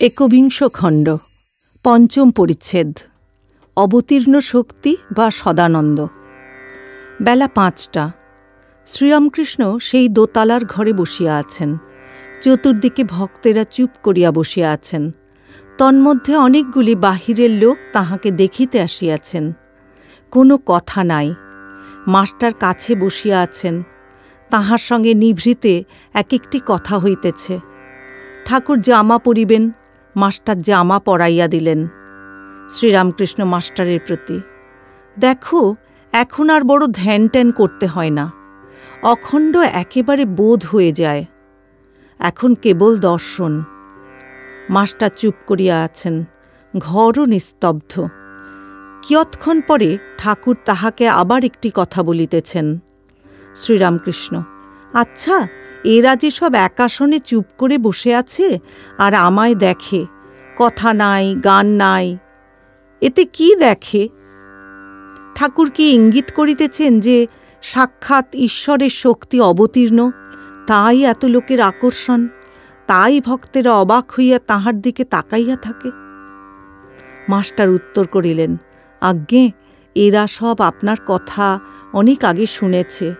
একবিংশ খণ্ড, পঞ্চম পরিচ্ছেদ, অবতীর্ণ শক্তি বা সদানন্দ। বেলা পাঁচটা, শ্রীরামকৃষ্ণ সেই দোতালার ঘরে বসিয়া আছেন। চতুর্দিকে ভক্তেরা চুপ করিয়া বসিয়া আছেন। তন্মধ্যে অনেকগুলি বাহিরের লোক তাহাকে দেখিতে আসিয়াছেন। কোনো কথা নাই। মাস্টার কাছে বসিয়া আছেন। তাহার সঙ্গে নিভৃতে এক একটি কথা হইতেছে। ঠাকুর জামা পরিবেন মাস্টার জামা পরাইয়া দিলেন শ্রীরামকৃষ্ণ মাস্টারের প্রতি। দেখো, এখন আর বড় ধ্যান ট্যান করতে হয় না, অখণ্ড একেবারে বোধ হয়ে যায়, এখন কেবল দর্শন। মাস্টার চুপ করিয়া আছেন, ঘরও নিস্তব্ধ। কিয়ৎক্ষণ পরে ঠাকুর তাহাকে আবার একটি কথা বলিতেছেন, শ্রীরামকৃষ্ণ আচ্ছা এরা যে সব একাশনে চুপ করে বসে আছে আর আমায় দেখে। কথা নাই, গান নাই। এতে কি দেখে? ঠাকুর কি ইঙ্গিত করিতেছেন যে সাক্ষাৎ ঈশ্বরের শক্তি অবতীর্ণ? তাই এত লোকের আকর্ষণ। তাই ভক্তেরা অবাক হইয়া তাহার দিকে তাকাইয়া থাকে। মাস্টার উত্তর করিলেন, আজ্ঞে, এরা সব আপনার কথা অনেক আগে শুনেছে।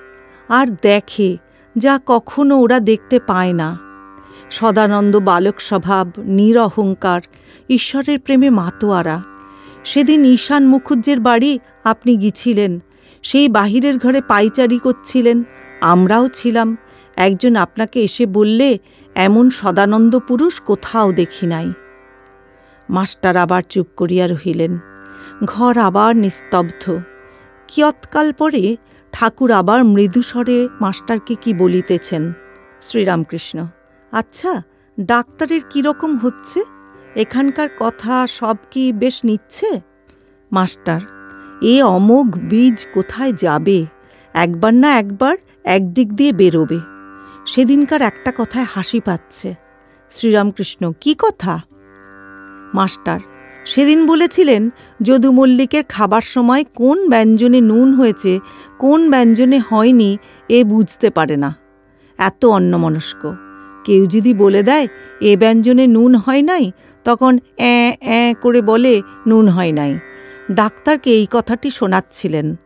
আর দেখে যা কখনো ওরা দেখতে পায় না। সদানন্দ বালক স্বভাব নিরহংকার, ঈশ্বরের প্রেমে মাতোয়ারা। সেদিন ঈশান মুখুজ্জের বাড়ি আপনি গিছিলেন সেই বাহিরের ঘরে পাইচারি করছিলেন। আমরাও ছিলাম। একজন আপনাকে এসে বললে, এমন সদানন্দ পুরুষ কোথাও দেখি নাই। মাস্টার আবার চুপ করিয়া রহিলেন। ঘর আবার নিস্তব্ধ। কিয়ৎকাল পরে ঠাকুর আবার মৃদুস্বরে মাস্টারকে কি বলিতেছেন? শ্রীরামকৃষ্ণ। আচ্ছা ডাক্তারের কীরকম হচ্ছে? এখানকার কথা সব কি বেশ নিচ্ছে? মাস্টার, এ অমোঘ বীজ কোথায় যাবে? একবার না একবার একদিক দিয়ে বেরোবে। সেদিনকার একটা কথায় হাসি পাচ্ছে। শ্রীরামকৃষ্ণ, কি কথা? মাস্টার সেদিন বলেছিলেন, যদু মল্লিকের খাবার সময় কোন ব্যঞ্জনে নুন হয়েছে, কোন ব্যঞ্জনে হয়নি, এ বুঝতে পারে না। এত অন্যমনস্ক। কেউ যদি বলে দেয়, এ ব্যঞ্জনে নুন হয় নাই তখন অ্যাঁ অ্যাঁ করে বলে, নুন হয় নাই ডাক্তারকে এই কথাটি শোনাচ্ছিলেন।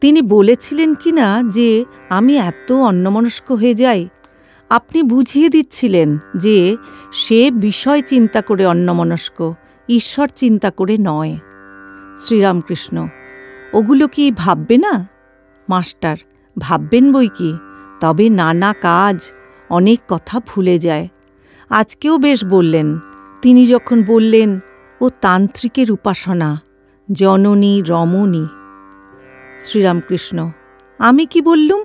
তিনি বলেছিলেন কি না যে, আমি এত অন্যমনস্ক হয়ে যাই আপনি বুঝিয়ে দিচ্ছিলেন যে, সে বিষয় চিন্তা করে অন্যমনস্ক। ঈশ্বর চিন্তা করে নয়। শ্রীরামকৃষ্ণ, ওগুলো কি ভাববে না? মাস্টার, ভাববেন বই কি? তবে নানা কাজ, অনেক কথা ভুলে যায়। আজকেও বেশ বললেন, তিনি যখন বললেন, ও তান্ত্রিকের উপাসনা, জননী, রমণী। শ্রীরামকৃষ্ণ, আমি কি বললুম?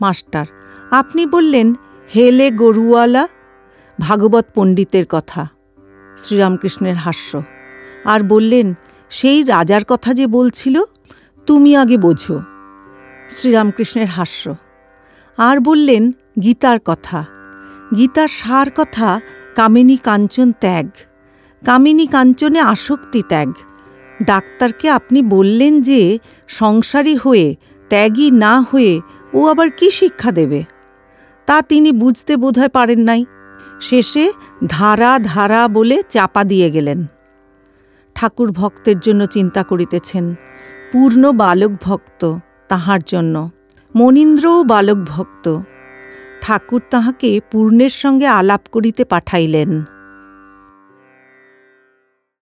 মাস্টার, আপনি বললেন, হেলে গরুওয়ালা? ভাগবত পণ্ডিতের কথা। শ্রীরামকৃষ্ণের হাস্য। আর বললেন, সেই রাজার কথা যে বলছিল, তুমি আগে বোঝো। শ্রীরামকৃষ্ণের হাস্য। আর বললেন, গীতার কথা। গীতার সার কথা কামিনী কাঞ্চন ত্যাগ। কামিনী কাঞ্চনে আসক্তি ত্যাগ। ডাক্তারকে আপনি বললেন যে, সংসারী হয়ে, ত্যাগী না হয়ে ও আবার কি শিক্ষা দেবে? তা তিনি বুঝতে বোধহয় পারেন নাই। শেষে ধারা ধারা বলে চাপা দিয়ে গেলেন। ঠাকুর ভক্তের জন্য চিন্তা করিতেছেন, পূর্ণ বালক ভক্ত তাহার জন্য, মনীন্দ্রও বালক ভক্ত। ঠাকুর তাহাকে পূর্ণের সঙ্গে আলাপ করিতে পাঠাইলেন।